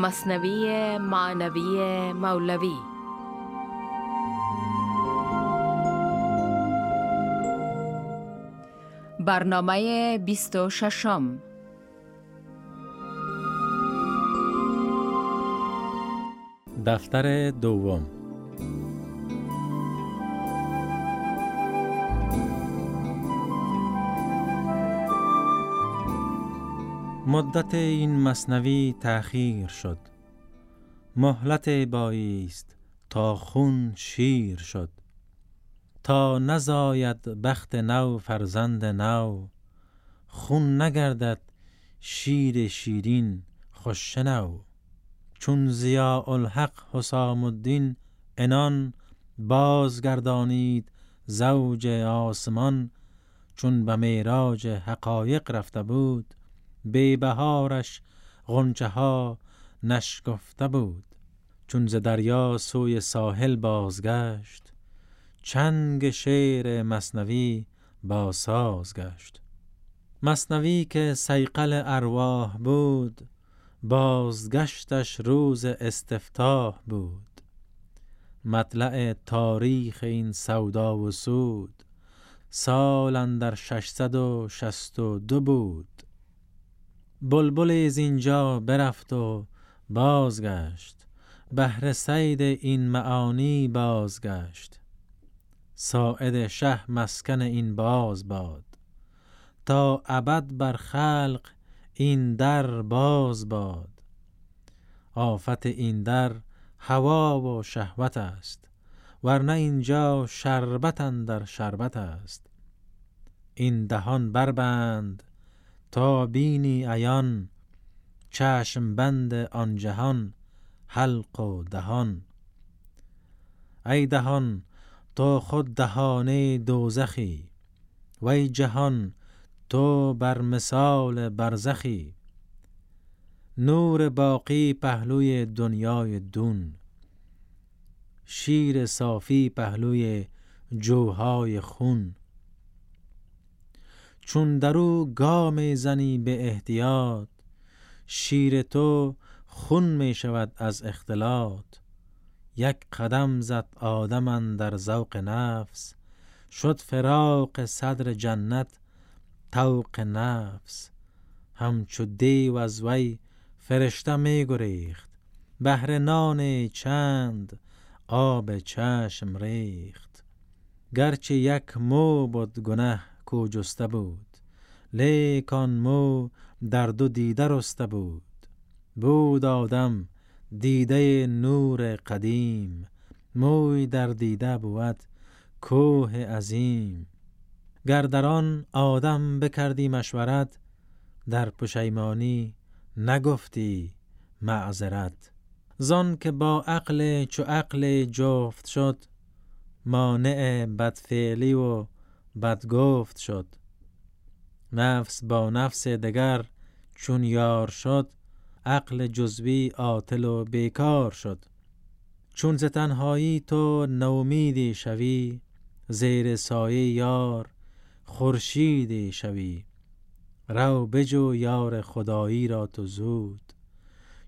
مصنوی معنوی مولوی. برنامه 26 دفتر دوم. مدت این مصنوی تأخیر شد. مهلت باییست تا خون شیر شد. تا نزاید بخت نو فرزند نو خون نگردد شیر شیرین خوش نو چون زیا الحق حسام الدین انان بازگردانید زوج آسمان چون به میراج حقایق رفته بود بی بهارش غنچه ها نشکفته بود. چون ز دریا سوی ساحل بازگشت چنگ شعر مصنوی با ساز گشت. مصنوی که سیقل ارواح بود بازگشتش روز استفتاح بود. مطلع تاریخ این سودا و سود سال اندر ششصد و شست و دو بود. بلبل از اینجا برفت و بازگشت. بهر سید این معانی بازگشت. ساعد شه مسکن این باز باد. تا ابد بر خلق این در باز باد. آفت این در هوا و شهوت است ورنه اینجا شربت در شربت است. این دهان بربند تا بینی عیان چشم بند آن جهان حلق و دهان. ای دهان تو خود دهانه دوزخی. وی جهان تو بر مثال برزخی. نور باقی پهلوی دنیای دون. شیر صافی پهلوی جوهای خون. چون درو گام زنی به احتیاط شیر تو خون می شود از اختلاط. یک قدم زد آدم در ذوق نفس شد فراق صدر جنت طوق نفس. همچو دیو از وی فرشته می گریخت بهر نان چند آب چشم ریخت. گرچه یک مو بود گنه کو جسته بود. لیک آن مو در دو دیده رسته بود. بود آدم دیده نور قدیم. موی در دیده بود کوه عظیم. گر در آن آدم بکردی مشورت در پشیمانی نگفتی معذرت. زان که با عقل چو عقل جفت شد مانع بدفعلی و بدگفت شد. نفس با نفس دگر چون یار شد عقل جزوی عاطل و بیکار شد. چون ز تنهایی تو نومیدی شوی زیر سایه یار خورشیدی شوی. رو بجو یار خدایی را تو زود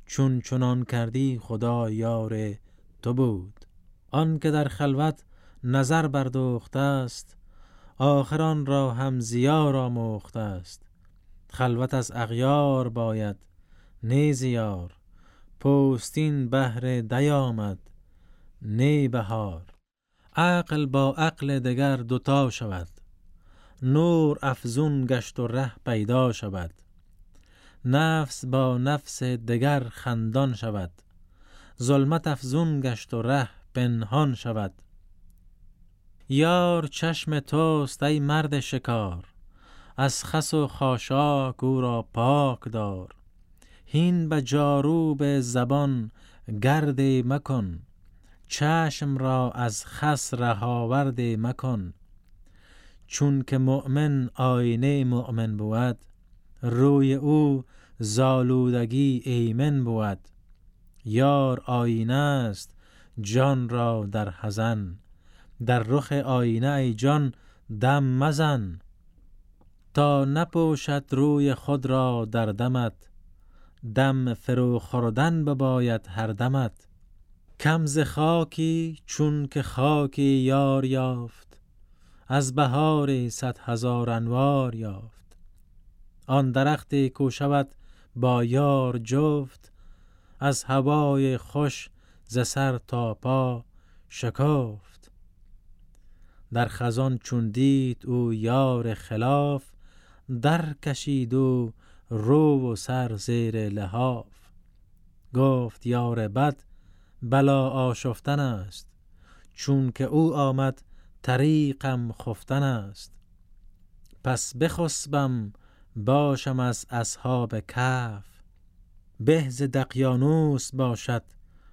چون چنان کردی خدا یار تو بود. آن که در خلوت نظر بردوخته است آخران را هم زیار آموخته است. خلوت از اغیار باید. نه زیار. پوستین بهر دی آمد. نه بهار. عقل با عقل دگر دوتا شود. نور افزون گشت و ره پیدا شود. نفس با نفس دگر خندان شود. ظلمت افزون گشت و ره پنهان شود. یار چشم توست ای مرد شکار. از خس و خاشاک او را پاک دار. هین به جاروب زبان گرد مکن. چشم را از خس رهاورد مکن. چون که مؤمن آینه مؤمن بود روی او زالودگی ایمن بود. یار آینه است جان را در حزن. در رخ آینه ای جان دم مزن. تا نپوشد روی خود را در دمت دم فرو خوردن بباید هر دمت. کم ز خاکی چون که خاکی یار یافت از بهاری صد هزار انوار یافت. آن درختی کو شود با یار جفت از هوای خوش ز سر تا پا شکافت. در خزان چون دید او یار خلاف در کشید و رو و سر زیر لحاف. گفت یار بد بلا آشفتن است. چون که او آمد طریقم خفتن است. پس بخسبم باشم از اصحاب کف به ز دقیانوس باشد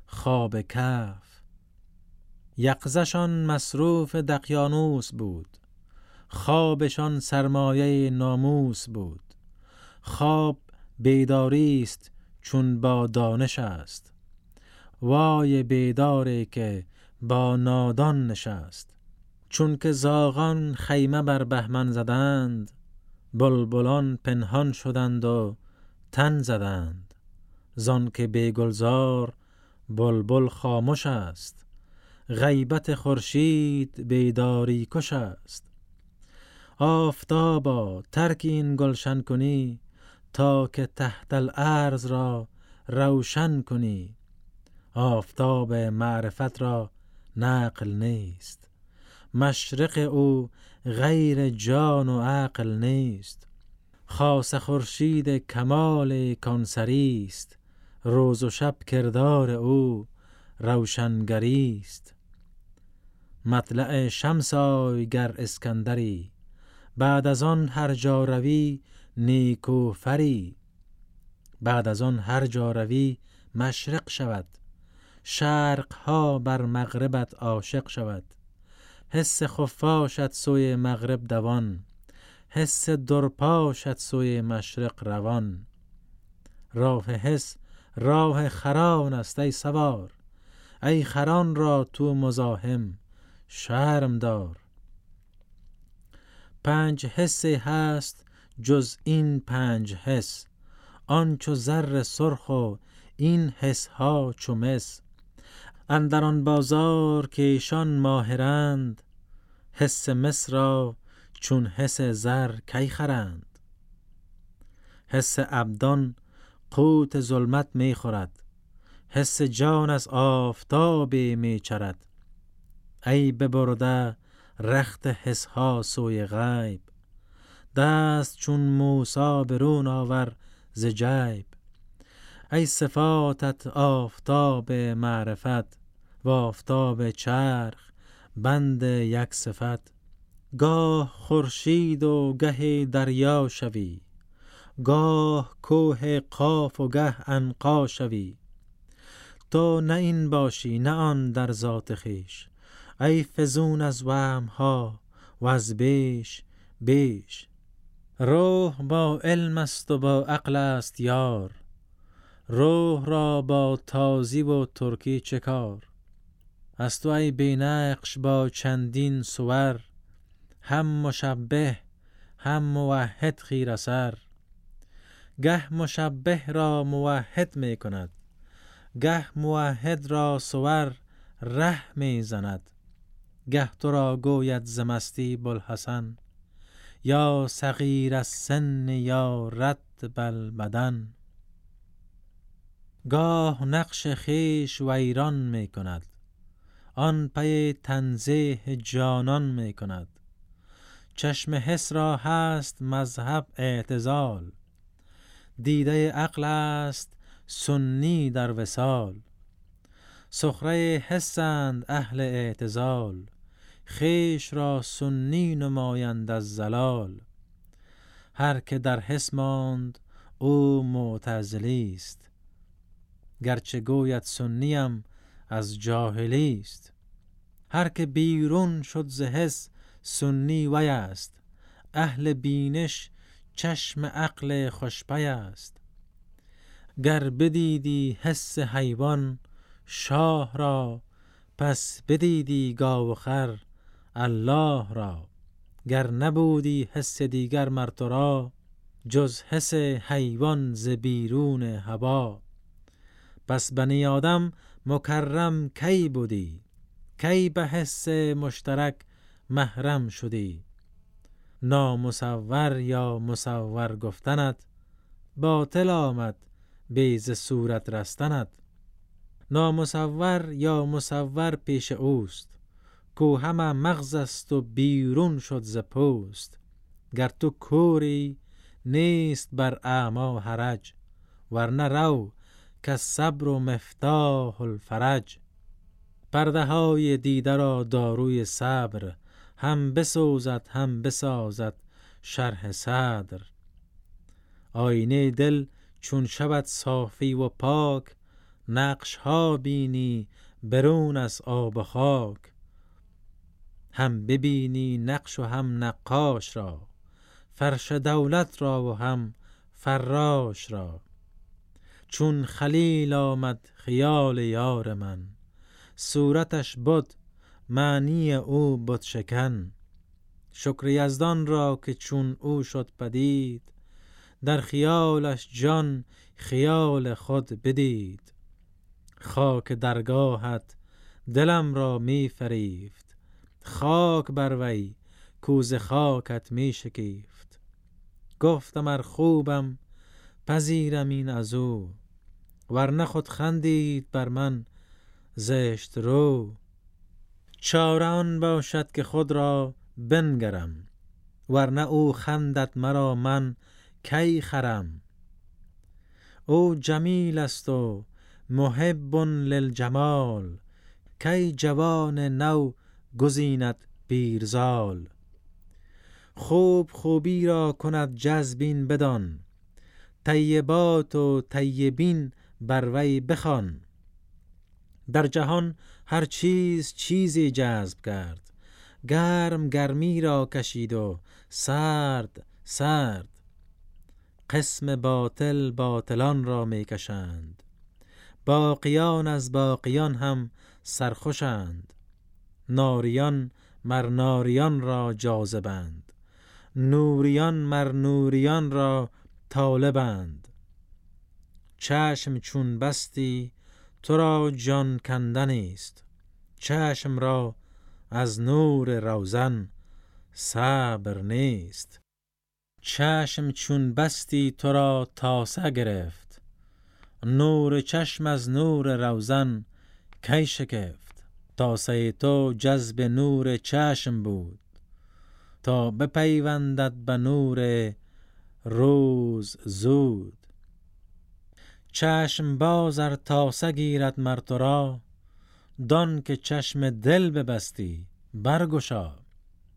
خواب کف یقظشان مصروف دقیانوس بود. خوابشان سرمایه ناموس بود. خواب بیداری است چون با دانش است. وای بیداری که با نادان نشست. چون که زاغان خیمه بر بهمن زدند بلبلان پنهان شدند و تن زدند. زان که بی گلزار بلبل خاموش است. غیبت خورشید بیداری کش است. آفتابا ترک این گلشن کنی تا که تحت الارض را روشن کنی. آفتاب معرفت را نقل نیست. مشرق او غیر جان و عقل نیست. خاص خورشید کمال کانسری است. روز و شب کردار او روشنگری است. مطلع شمس آی گر اسکندری. بعد از آن هر جا روی نیکو فری. بعد از آن هر جا روی مشرق شود. شرق ها بر مغربت عاشق شود. حس خفاشت سوی مغرب دوان. حس درپاشت سوی مشرق روان. راه حس راه خران است ای سوار. ای خران را تو مزاحم. شرم دار پنج حسی هست جز این پنج حس آن چو زر سرخ و این حس ها چو مس. اندر آن بازار که ایشان ماهرند حس مس را چون حس زر کی خرند؟ حس ابدان قوت ظلمت می خورد حس جان از آفتابی می چرد. ای ببرده رخت حس ها سوی غیب. دست چون موسی برون آور ز جیب. ای صفاتت آفتاب معرفت و آفتاب چرخ بند یک صفت. گاه خورشید و گه دریا شوی. گاه کوه قاف و گه عنقا شوی. تو نه این باشی نه آن در ذات خویش ای فزون از وهم ها وز بیش بیش روح با علم است و با عقل است یار. روح را با تازی و ترکی چه کار؟ از تو ای بینقش با چندین صور هم مشبه هم موحد خیره سر گه مشبه را موحد می کند گه موحد را صور ره می زند. گه تو را گوید ز مستی بوالحسن یا صغیر السن یا رطب البدن گاه نقش خویش ویران می کند آن پی تنزیه جانان می کند. چشم حس را هست مذهب اعتزال دیده عقل است سنی در وصال. سخره حسند اهل اعتزال. خویش را سنی نمایند از ضلال هر که در حس ماند او معتزلی است. گرچه گوید سنی ام از جاهلی است. هر که بیرون شد ز حس سنی وی است. اهل بینش چشم عقل خوش پی است. گر بدیدی حس حیوان شاه را پس بدیدی گاو خر. الله را. گر نبودی حس دیگر مر تو را جز حس حیوان ز بیرون هوا. پس بنی آدم مکرم کی بودی؟ کی به حس مشترک محرم شدی؟ نامصور یا مصور گفتنت باطل آمد بیز صورت رستنت. نامصور یا مصور پیش اوست؟ کو همه مغز است و بیرون شد ز پوست. گر تو کوری نیست بر اعما حرج ورنه رو که صبر و مفتاح الفرج. پرده های دیده را داروی صبر هم بسوزد هم بسازد شرح صدر. آینه دل چون شود صافی و پاک نقش ها بینی برون از آب و خاک. هم ببینی نقش و هم نقاش را فرش دولت را و هم فراش را. چون خلیل آمد خیال یار من صورتش بد معنی او بت شکن. شکر یزدان را که چون او شد پدید در خیالش جان خیال خود بدید. خاک درگاهت دلم را می فریفت. خاک بر وی کوز خاکت می شکیفت گفتم ار خوبم پذیرم این از او. ورنه خود خندید بر من زشت رو. چاره آن باشد که خود را بنگرم ورنه او خندد مرا من کی خرم. او جمیل است و محب للجمال کی جوان نو گزیند پیرزال. خوب خوبی را کند جذب بدان طیبات و طیبین بر وی بخوان. در جهان هر چیز چیزی جذب کرد گرم گرمی را کشید و سرد سرد. قسم باطل باطلان را می کشند باقیان از باقیان هم سرخوشند. ناریان مر ناریان را جاذبند. نوریان مر نوریان را طالبند. چشم چون بستی تو را جان کندنی است چشم را از نور روزن صبر نیست. چشم چون بستی تو را تاسه گرفت. نور چشم از نور روزن کی شکفت؟ تاسه تو جذب نور چشم بود. تا بپیوندد به نور روز زود. چشم باز ار تاسه گیرد مر را دان که چشم دل ببستی برگشا.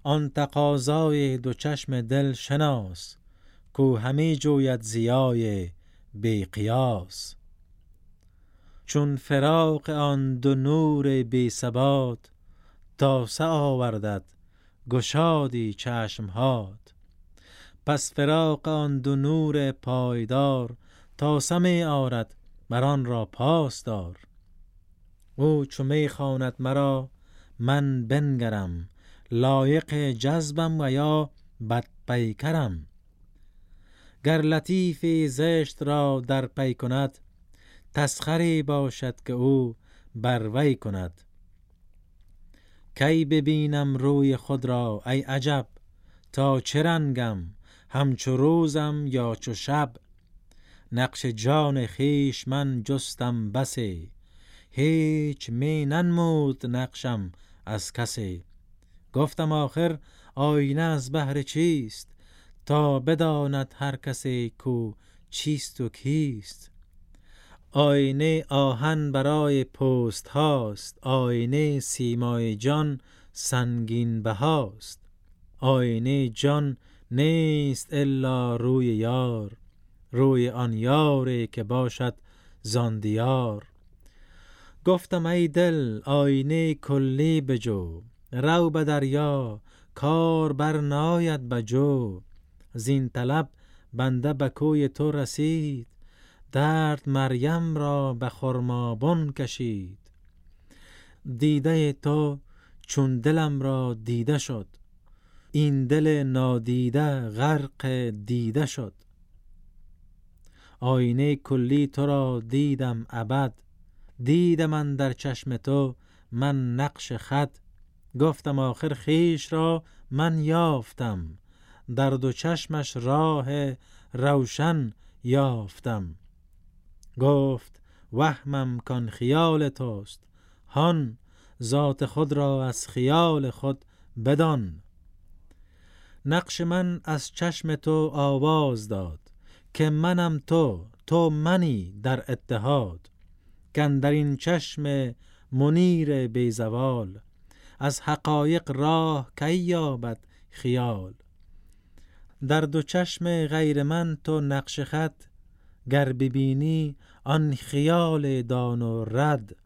آن تقاضای دو چشم دل شناس کو همی جوید ضیای بی قیاس. چون فراق آن دو نور بی ثبات تاسه آوردت گشادی چشمهات. پس فراق آن دو نور پایدار تاسه می آرد مر آن را پاس دار. او چو می خواند مرا من بنگرم لایق جذبم و یا بد پیکرم. گر لطیفی زشت را در پی کند تسخری باشد که او بر وی کند. کی ببینم روی خود را ای عجب؟ تا چه رنگم؟ همچو روزم یا چو شب؟ نقش جان خویش من جستم بسی هیچ می ننمود نقشم از کسی گفتم آخر آینه از بهر چیست؟ تا بداند هر کسی کو چیست و کیست؟ آینه آهن برای پوست هاست آینه سیمای جان سنگین بهاست. آینه جان نیست الا روی یار روی آن یاری که باشد زان دیار. گفتم ای دل آینه کلی بجو رو به دریا کار بر ناید به جو زین طلب بنده به کوی تو رسید درد مریم را به خرمابن کشید. دیده تو چون دلم را دیده شد. این دل نادیده غرق دیده شد. آینه کلی تو را دیدم ابد. دیدم من در چشم تو من نقش خط گفتم آخر خیش را من یافتم. در دو چشمش راه روشن یافتم. گفت وهمم کان خیال توست هان ذات خود را از خیال خود بدان. نقش من از چشم تو آواز داد که منم تو تو منی در اتحاد. در این چشم منیر بیزوال از حقایق راه کی یابد خیال. در دو چشم غیر من تو نقش خط گر ببینی آن خیال دان و رد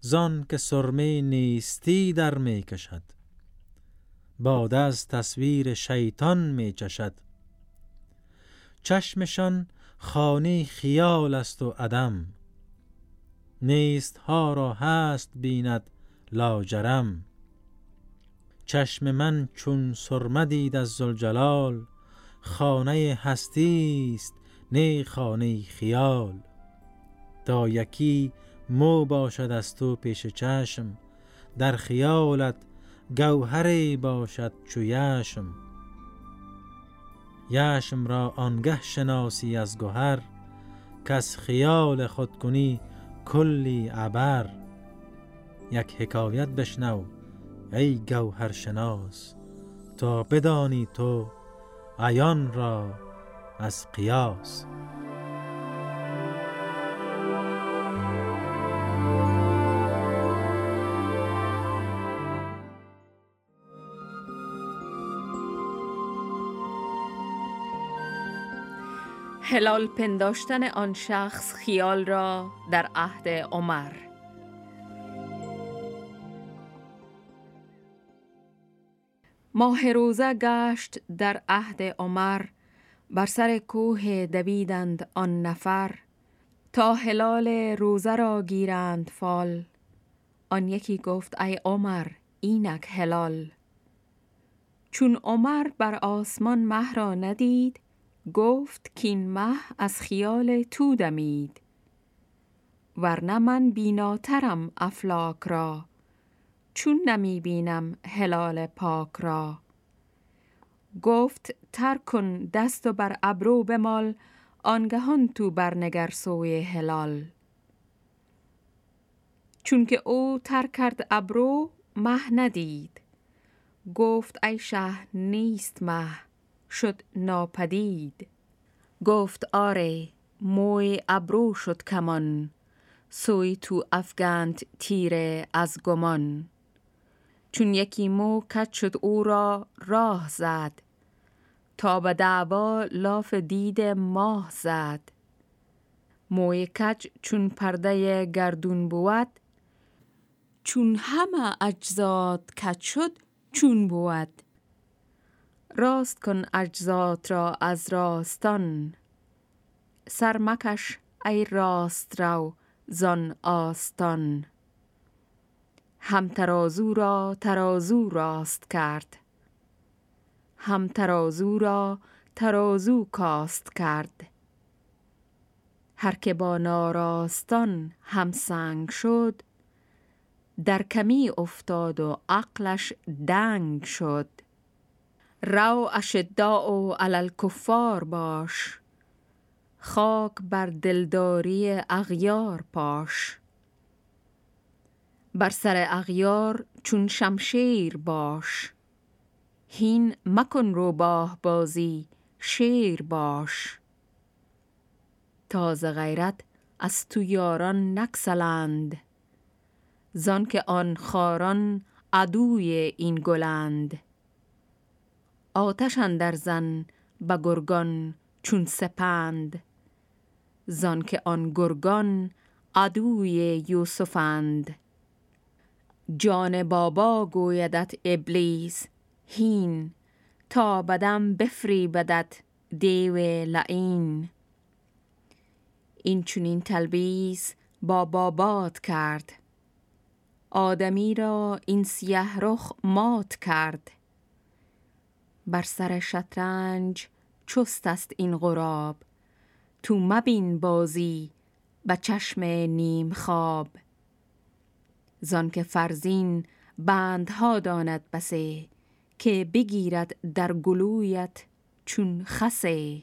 زان که سرمه نیستی در می کشد. باد از تصویر شیطان می چشد. چشمشان خانه خیال است و عدم. نیست ها را هست بیند لاجرم. چشم من چون سرمه دید از زلجلال خانه هستی است نه خانه خیال. تا یکی مو باشد از تو پیش چشم در خیالت گوهری باشد چو یشم. یشم را آنگه شناسی از گوهر کس خیال خود کنی کلی عبر یک حکایت بشنو ای گوهر شناس تا بدانی تو عیان را از قیاس. هلال پنداشتن آن شخص خیال را در عهد عمر. ماه روزه گشت در عهد عمر بر سر کوه دویدند آن نفر تا هلال روزه را گیرند فال. آن یکی گفت ای عمر اینک هلال. چون عمر بر آسمان مه را ندید گفت کین مه از خیال تو دمید. ورنه من بیناترم افلاک را چون نمی بینم هلال پاک را. گفت تر کن دست و بر ابرو بمال آنگهان تو برنگر سوی هلال. چون که او تر کرد ابرو مه ندید. گفت ای شه نیست مه شد ناپدید. گفت آره موی ابرو شد کمان سوی تو افگند تیره از گمان. چون یکی مو کت شد او را راه زد. تا به دعوا لاف دید ماه زد. موی کج چون پرده گردون بود چون همه اجزاد کج شد چون بود. راست کن اجزات را از راستان سرمکش ای راست رو زان آستان. هم ترازو را ترازو راست کرد. هم ترازو را ترازو کاست کرد. هر که با ناراستان هم سنگ شد در کمی افتاد و عقلش دنگ شد. رو اشداء علل کفار باش خاک بر دلداری اغیار پاش. بر سر اغیار چون شمشیر باش. هین مکن روباه بازی شیر باش. تازه غیرت از تو یاران نکسلند. زان که آن خاران عدوی این گلند. آتش در زن به گرگان چون سپند. زان که آن گرگان عدوی یوسفند. جان بابا گویدت ابلیس هین تا بدم بفری بدت دیو لعین. این چونین تلبیس با بابات کرد. آدمی را این سیه رخ مات کرد. بر سر شطرنج چست است این غراب. تو مبین بازی به چشم نیم خواب. زان که فرزین بندها داند بسه که بگیرد در گلویت چون خسه.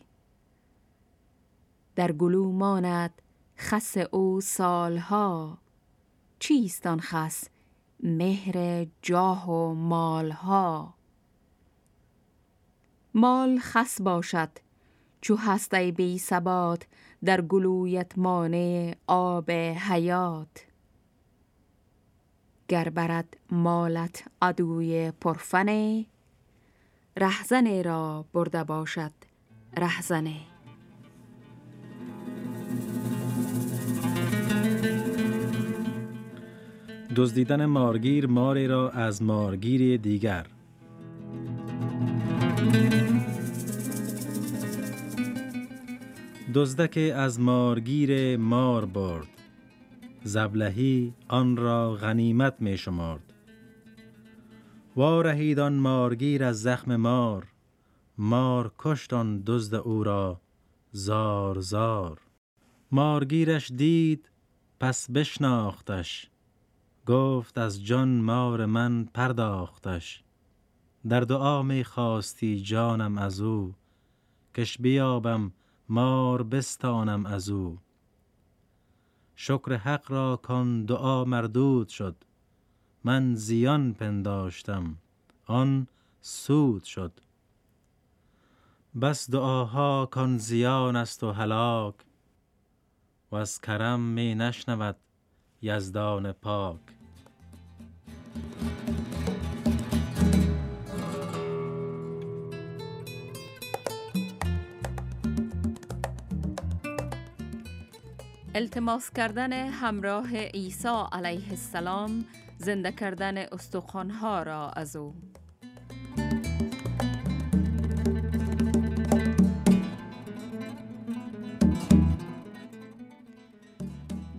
در گلو ماند خس او سالها چیست آن خس مهر جاه و مالها؟ مال خس باشد چو هسته بی ثبات در گلویت مانع آب حیات. گر برد مالت عدوی پرفنه رهزنه را برده باشد رهزنه دزدیدن مارگیر ماری را از مارگیر دیگر. دزدک از مارگیر مار برد. زبلهی آن را غنیمت می شمارد وارهید آن مارگیر از زخم مار مار کشت آن دزد او را زار زار. مارگیرش دید پس بشناختش گفت از جان مار من پرداختش. در دعا می خواستی جانم از او کش بیابم مار بستانم از او. شکر حق را کن دعا مردود شد. من زیان پنداشتم آن سود شد. بس دعاها کن زیان است و هلاک و از کرم می نشنود یزدان پاک. التماس کردن همراه عیسی علیه السلام زنده کردن استخوانها را از او.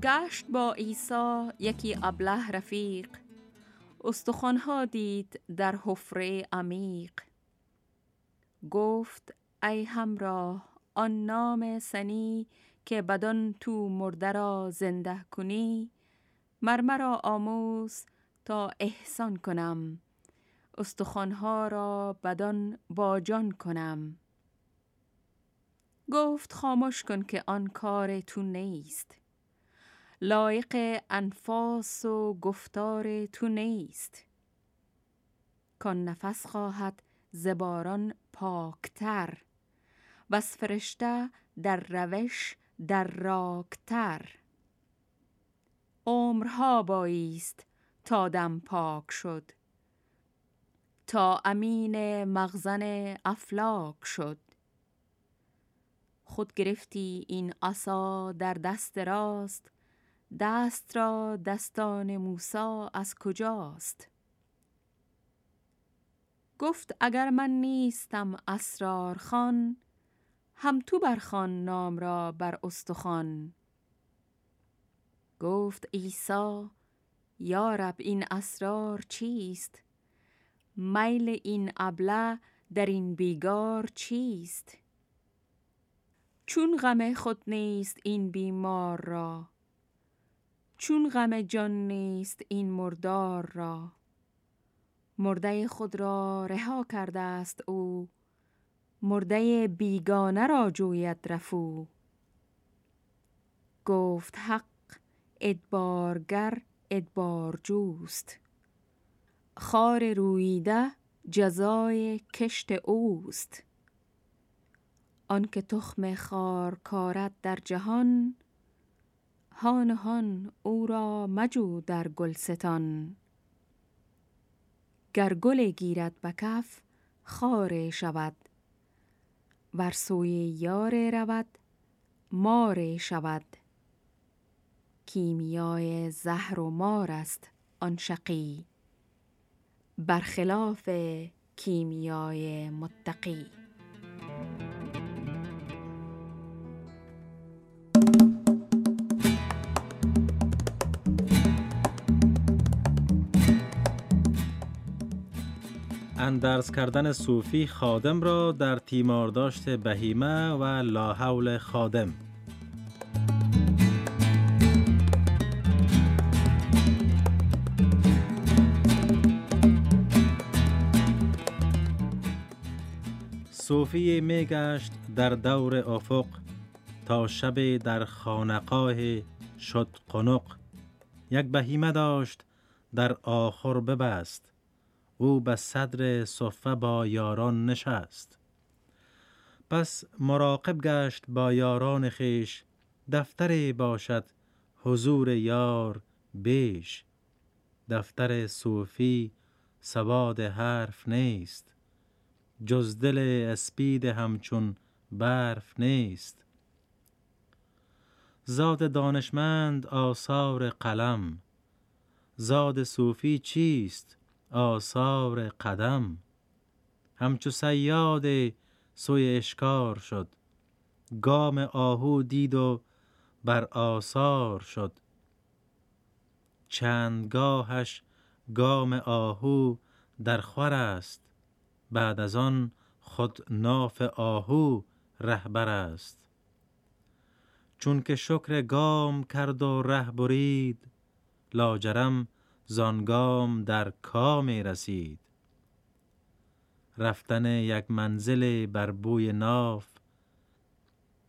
گشت با عیسی یکی ابله رفیق. استخوانها دید در حفره عمیق. گفت ای همراه آن نام سنی که بدان تو مرده را زنده کنی مرمرا آموز تا احسان کنم. استخوانها را بدان با جان کنم. گفت خاموش کن که آن کار تو نیست. لایق انفاس و گفتار تو نیست. کان نفس خواهد زباران پاکتر بس فرشته در روش در راکتر عمرها بایست تا دم پاک شد. تا امین مغزن افلاک شد. خود گرفتی این عصا در دست راست. دست را دستان موسا از کجاست؟ گفت اگر من نیستم اسرار خان هم تو برخان نام را بر استخوان. گفت عیسی یا رب این اسرار چیست؟ میل این ابله در این بیگار چیست؟ چون غم خود نیست این بیمار را؟ چون غم جان نیست این مردار را؟ مرده خود را رها کرده است او مرده بیگانه را جوید رفو. گفت حق ادبارگر ادبار جوست خار رویده جزای کشت اوست. آنکه تخم خار کارد در جهان هان هان او را مجو در گلستان. گر گل گیرد به کف خار شود ور سوی یار رود مار شود. کیمیای زهر و مار است آن شقی. برخلاف کیمیای متقی. اندرز کردن صوفی خادم را در تیمارداشت بهیمه و لاحول خادم. صوفی میگشت در دور افق تا شب در خانقاه شد قنق. یک بهیمه داشت در آخر ببست. او به صدر صفه با یاران نشست. پس مراقب گشت با یاران خیش دفتری باشد حضور یار بیش. دفتر صوفی سواد حرف نیست جز دل اسپید همچون برف نیست. زاد دانشمند آثار قلم زاد صوفی چیست؟ آثار قدم. همچو سیاد سوی اشکار شد. گام آهو دید و بر آثار شد. چندگاهش گام آهو در خور است. بعد از آن خود ناف آهو رهبر است. چون که شکر گام کرد و ره برید لاجرم زانگام در کامی رسید. رفتن یک منزل بر بوی ناف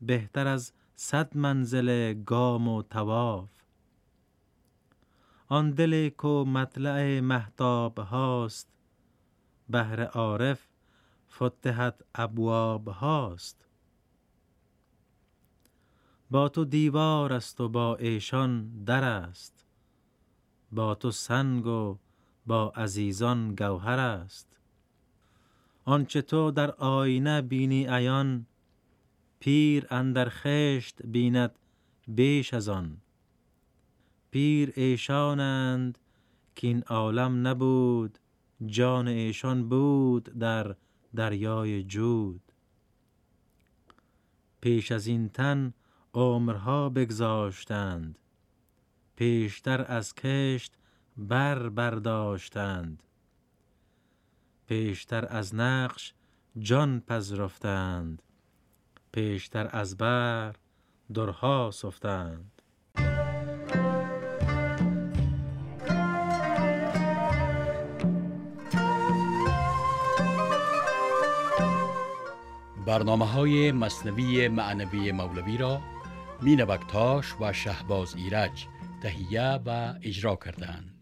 بهتر از صد منزل گام و تواف. آن دل کو مطلع محتاب هاست بهر عارف فتحت ابواب هاست. با تو دیوار است و با ایشان در است. با تو سنگ و با عزیزان گوهر است. آنچه تو در آینه بینی عیان پیر اندر خشت بیند بیش از آن. پیر ایشانند که این عالم نبود جان ایشان بود در دریای جود. پیش از این تن عمرها بگذاشتند پیشتر از کشت بر برداشتند. پیشتر از نقش جان پذرفتند. پیشتر از بر درها سفتند. برنامه های مصنوی معنوی مولوی را مینوکتاش و شهباز ایرج تهیه و اجرا کردند.